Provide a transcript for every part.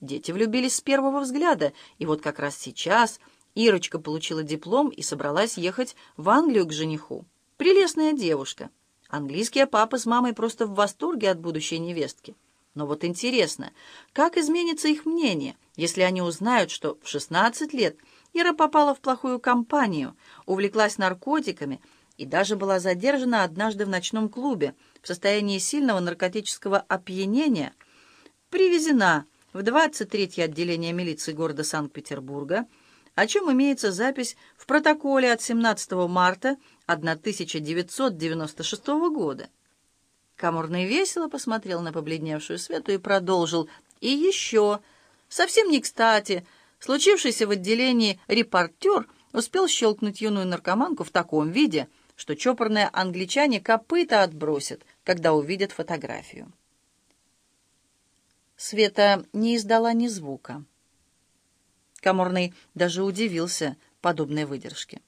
Дети влюбились с первого взгляда, и вот как раз сейчас Ирочка получила диплом и собралась ехать в Англию к жениху. Прелестная девушка. Английские папы с мамой просто в восторге от будущей невестки. Но вот интересно, как изменится их мнение, если они узнают, что в 16 лет Ира попала в плохую компанию, увлеклась наркотиками и даже была задержана однажды в ночном клубе в состоянии сильного наркотического опьянения, привезена в 23-е отделение милиции города Санкт-Петербурга, о чем имеется запись в протоколе от 17 марта 1996 года. Каморный весело посмотрел на побледневшую Свету и продолжил. «И еще, совсем не кстати, случившийся в отделении репортер успел щелкнуть юную наркоманку в таком виде, что чопорные англичане копыта отбросят, когда увидят фотографию». Света не издала ни звука. Каморный даже удивился подобной выдержке.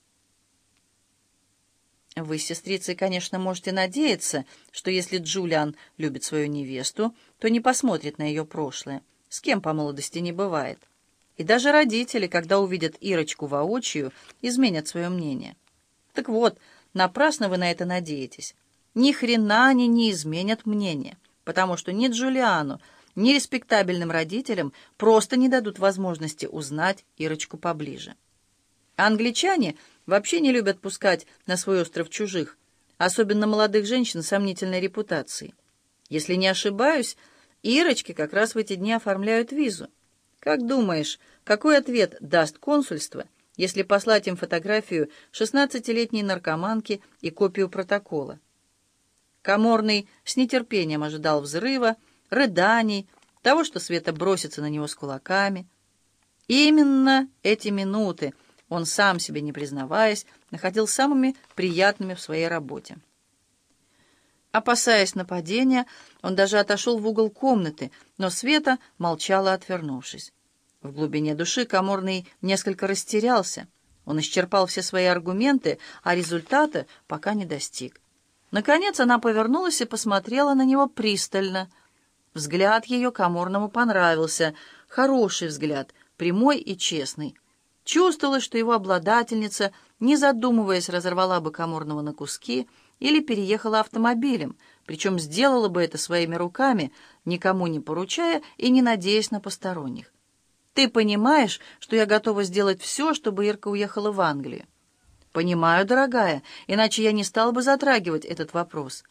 Вы с сестрицей, конечно, можете надеяться, что если Джулиан любит свою невесту, то не посмотрит на ее прошлое. С кем по молодости не бывает. И даже родители, когда увидят Ирочку воочию, изменят свое мнение. Так вот, напрасно вы на это надеетесь. Ни хрена они не изменят мнение, потому что ни Джулиану, ни респектабельным родителям просто не дадут возможности узнать Ирочку поближе. Англичане вообще не любят пускать на свой остров чужих, особенно молодых женщин сомнительной репутации. Если не ошибаюсь, Ирочки как раз в эти дни оформляют визу. Как думаешь, какой ответ даст консульство, если послать им фотографию 16-летней наркоманки и копию протокола? Каморный с нетерпением ожидал взрыва, рыданий, того, что Света бросится на него с кулаками. Именно эти минуты он, сам себе не признаваясь, находил самыми приятными в своей работе. Опасаясь нападения, он даже отошел в угол комнаты, но Света молчала, отвернувшись. В глубине души Каморный несколько растерялся. Он исчерпал все свои аргументы, а результата пока не достиг. Наконец она повернулась и посмотрела на него пристально — Взгляд ее Каморному понравился. Хороший взгляд, прямой и честный. Чувствовалось, что его обладательница, не задумываясь, разорвала бы Каморного на куски или переехала автомобилем, причем сделала бы это своими руками, никому не поручая и не надеясь на посторонних. «Ты понимаешь, что я готова сделать все, чтобы Ирка уехала в Англию?» «Понимаю, дорогая, иначе я не стала бы затрагивать этот вопрос».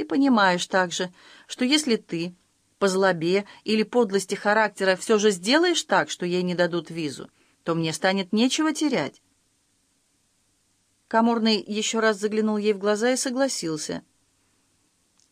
Ты понимаешь также, что если ты по злобе или подлости характера все же сделаешь так, что ей не дадут визу, то мне станет нечего терять. Каморный еще раз заглянул ей в глаза и согласился.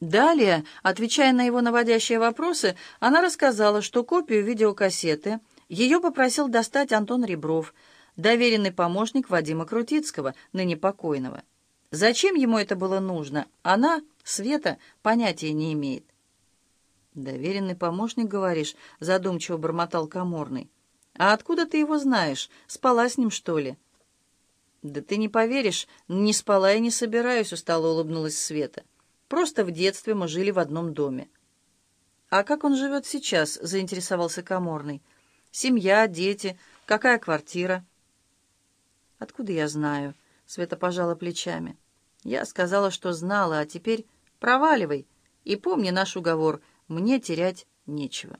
Далее, отвечая на его наводящие вопросы, она рассказала, что копию видеокассеты ее попросил достать Антон Ребров, доверенный помощник Вадима Крутицкого, ныне покойного. Зачем ему это было нужно, она, Света, понятия не имеет. «Доверенный помощник, говоришь?» — задумчиво бормотал Каморный. «А откуда ты его знаешь? Спала с ним, что ли?» «Да ты не поверишь, не спала и не собираюсь», — устало улыбнулась Света. «Просто в детстве мы жили в одном доме». «А как он живет сейчас?» — заинтересовался Каморный. «Семья, дети, какая квартира?» «Откуда я знаю?» Света пожала плечами. «Я сказала, что знала, а теперь проваливай. И помни наш уговор, мне терять нечего».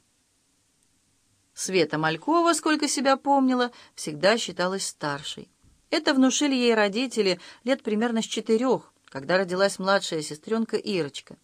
Света Малькова, сколько себя помнила, всегда считалась старшей. Это внушили ей родители лет примерно с четырех, когда родилась младшая сестренка Ирочка.